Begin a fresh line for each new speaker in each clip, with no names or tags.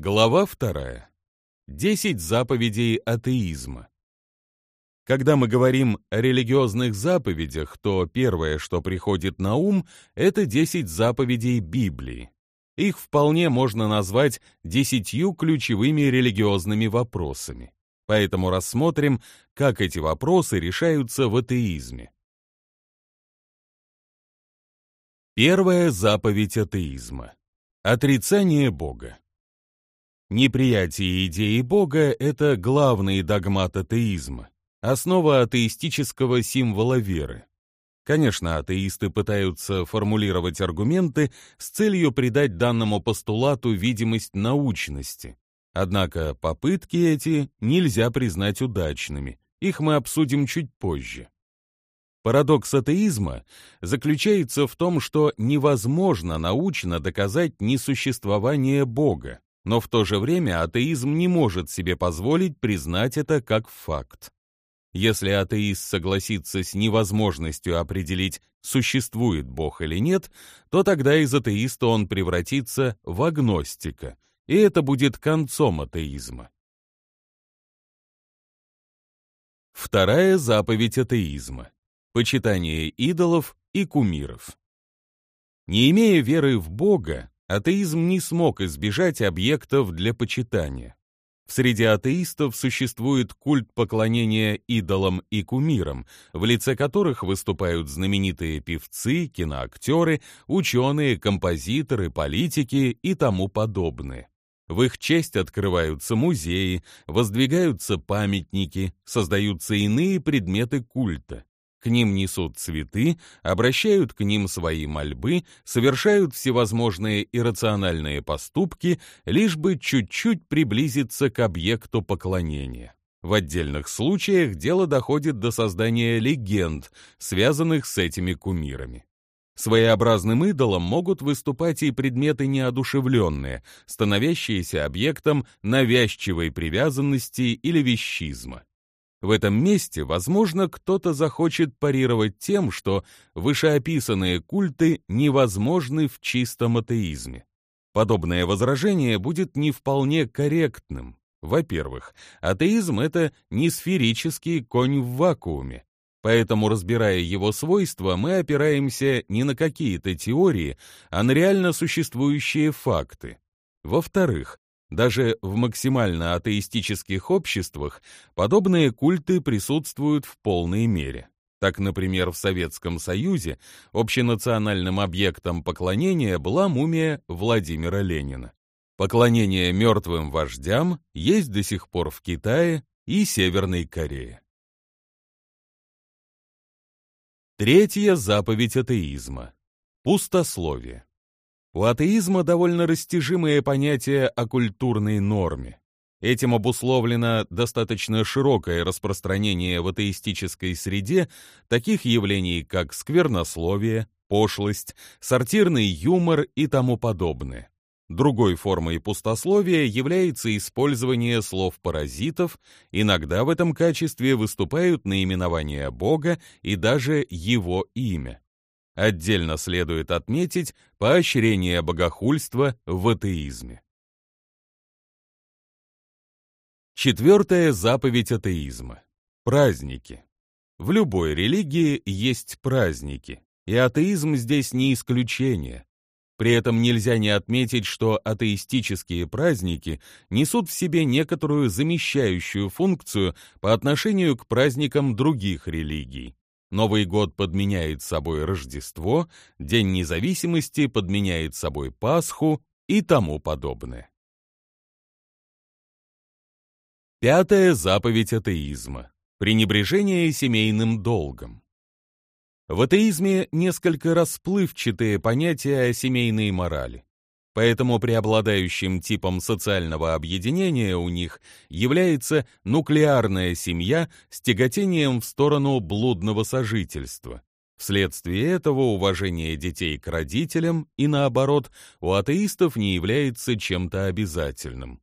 Глава вторая. Десять заповедей атеизма. Когда мы говорим о религиозных заповедях, то первое, что приходит на ум, это десять заповедей Библии. Их вполне можно назвать десятью ключевыми религиозными вопросами. Поэтому рассмотрим, как эти вопросы решаются в атеизме. Первая заповедь атеизма. Отрицание Бога. Неприятие идеи Бога — это главный догмат атеизма, основа атеистического символа веры. Конечно, атеисты пытаются формулировать аргументы с целью придать данному постулату видимость научности. Однако попытки эти нельзя признать удачными, их мы обсудим чуть позже. Парадокс атеизма заключается в том, что невозможно научно доказать несуществование Бога но в то же время атеизм не может себе позволить признать это как факт. Если атеист согласится с невозможностью определить, существует Бог или нет, то тогда из атеиста он превратится в агностика, и это будет концом атеизма. Вторая заповедь атеизма – почитание идолов и кумиров. Не имея веры в Бога, атеизм не смог избежать объектов для почитания. В среде атеистов существует культ поклонения идолам и кумирам, в лице которых выступают знаменитые певцы, киноактеры, ученые, композиторы, политики и тому подобное. В их честь открываются музеи, воздвигаются памятники, создаются иные предметы культа. К ним несут цветы, обращают к ним свои мольбы, совершают всевозможные иррациональные поступки, лишь бы чуть-чуть приблизиться к объекту поклонения. В отдельных случаях дело доходит до создания легенд, связанных с этими кумирами. Своеобразным идолом могут выступать и предметы неодушевленные, становящиеся объектом навязчивой привязанности или вещизма. В этом месте, возможно, кто-то захочет парировать тем, что вышеописанные культы невозможны в чистом атеизме. Подобное возражение будет не вполне корректным. Во-первых, атеизм — это не сферический конь в вакууме, поэтому, разбирая его свойства, мы опираемся не на какие-то теории, а на реально существующие факты. Во-вторых, даже в максимально атеистических обществах подобные культы присутствуют в полной мере. Так, например, в Советском Союзе общенациональным объектом поклонения была мумия Владимира Ленина. Поклонение мертвым вождям есть до сих пор в Китае и Северной Корее. Третья заповедь атеизма – пустословие. У атеизма довольно растяжимое понятие о культурной норме. Этим обусловлено достаточно широкое распространение в атеистической среде таких явлений, как сквернословие, пошлость, сортирный юмор и тому подобное. Другой формой пустословия является использование слов-паразитов, иногда в этом качестве выступают наименования Бога и даже Его имя. Отдельно следует отметить поощрение богохульства в атеизме. Четвертая заповедь атеизма. Праздники. В любой религии есть праздники, и атеизм здесь не исключение. При этом нельзя не отметить, что атеистические праздники несут в себе некоторую замещающую функцию по отношению к праздникам других религий. Новый год подменяет собой Рождество, День независимости подменяет собой Пасху и тому подобное. Пятая заповедь атеизма. Пренебрежение семейным долгом. В атеизме несколько расплывчатые понятия о семейной морали. Поэтому преобладающим типом социального объединения у них является нуклеарная семья с тяготением в сторону блудного сожительства. Вследствие этого уважение детей к родителям и наоборот у атеистов не является чем-то обязательным.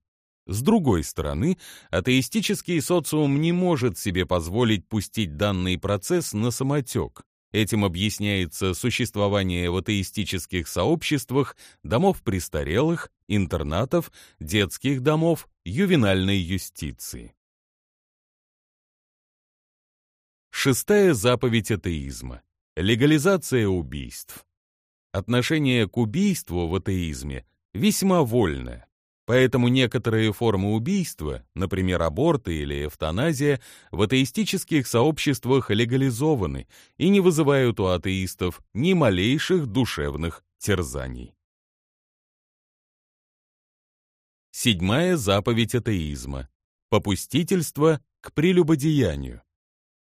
С другой стороны, атеистический социум не может себе позволить пустить данный процесс на самотек, Этим объясняется существование в атеистических сообществах домов престарелых, интернатов, детских домов, ювенальной юстиции. Шестая заповедь атеизма. Легализация убийств. Отношение к убийству в атеизме весьма вольное. Поэтому некоторые формы убийства, например, аборты или эвтаназия, в атеистических сообществах легализованы и не вызывают у атеистов ни малейших душевных терзаний. Седьмая заповедь атеизма. Попустительство к прелюбодеянию.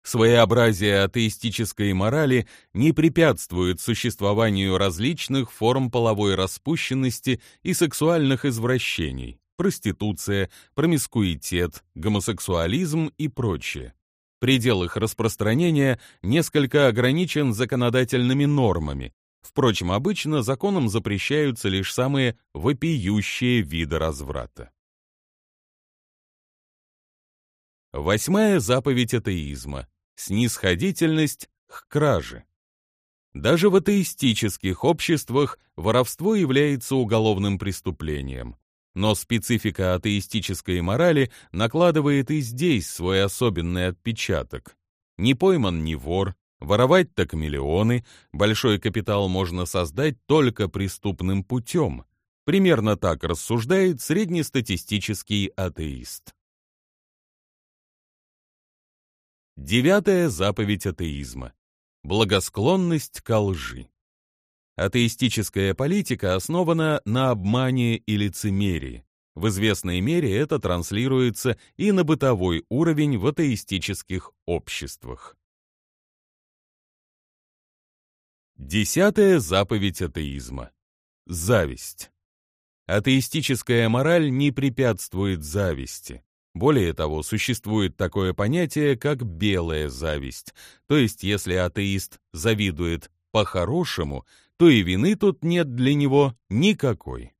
Своеобразие атеистической морали не препятствует существованию различных форм половой распущенности и сексуальных извращений, проституция, промискуитет, гомосексуализм и прочее. Предел их распространения несколько ограничен законодательными нормами. Впрочем, обычно законом запрещаются лишь самые вопиющие виды разврата. Восьмая заповедь атеизма – снисходительность к краже. Даже в атеистических обществах воровство является уголовным преступлением. Но специфика атеистической морали накладывает и здесь свой особенный отпечаток. Не пойман не вор, воровать так миллионы, большой капитал можно создать только преступным путем. Примерно так рассуждает среднестатистический атеист. Девятая заповедь атеизма. Благосклонность ко лжи. Атеистическая политика основана на обмане и лицемерии. В известной мере это транслируется и на бытовой уровень в атеистических обществах. Десятая заповедь атеизма. Зависть. Атеистическая мораль не препятствует зависти. Более того, существует такое понятие, как белая зависть, то есть если атеист завидует по-хорошему, то и вины тут нет для него никакой.